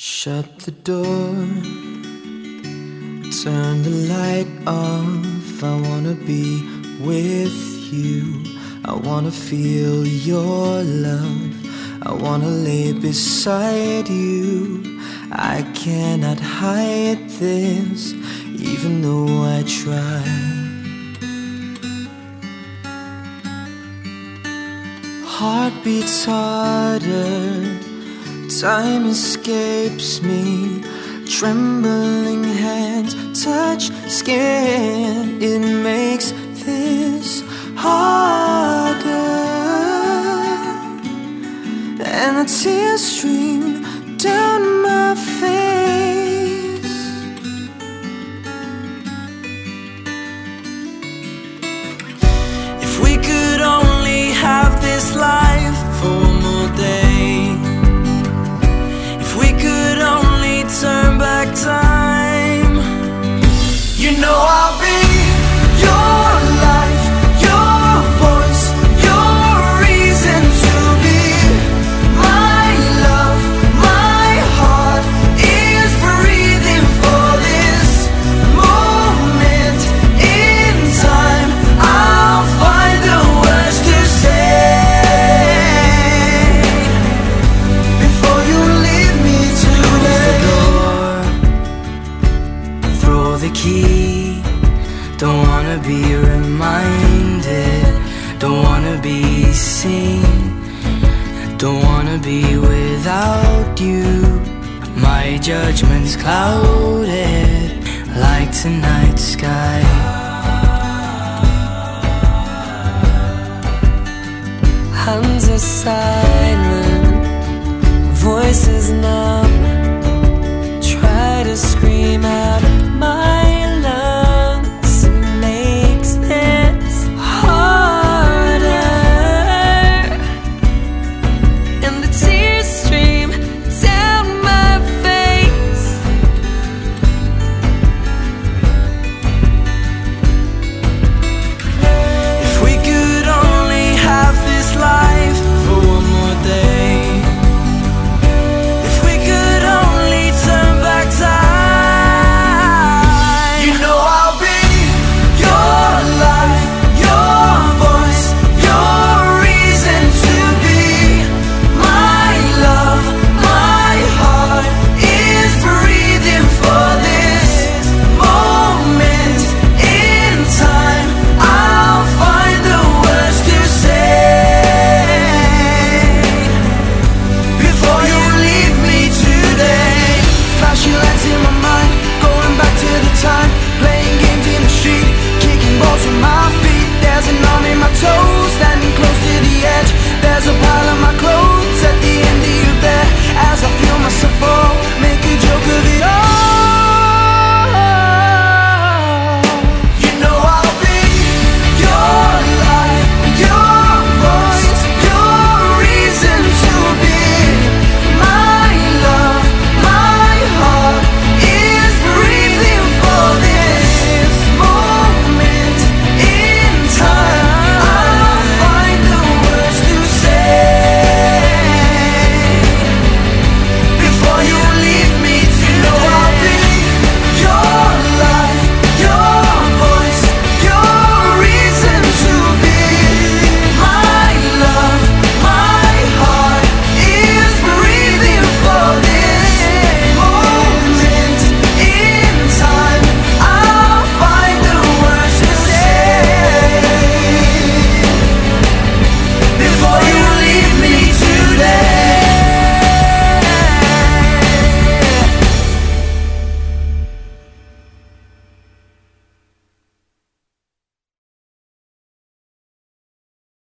Shut the door, turn the light off. I wanna be with you. I wanna feel your love. I wanna lay beside you. I cannot hide this, even though I try. Heart beats harder Time escapes me. Trembling hands touch skin. It makes this harder. And the tears stream down my face. wanna be reminded, don't wanna be seen, don't wanna be without you. My judgment's clouded like tonight's sky. Hands are silent, voices numb. Try to scream out.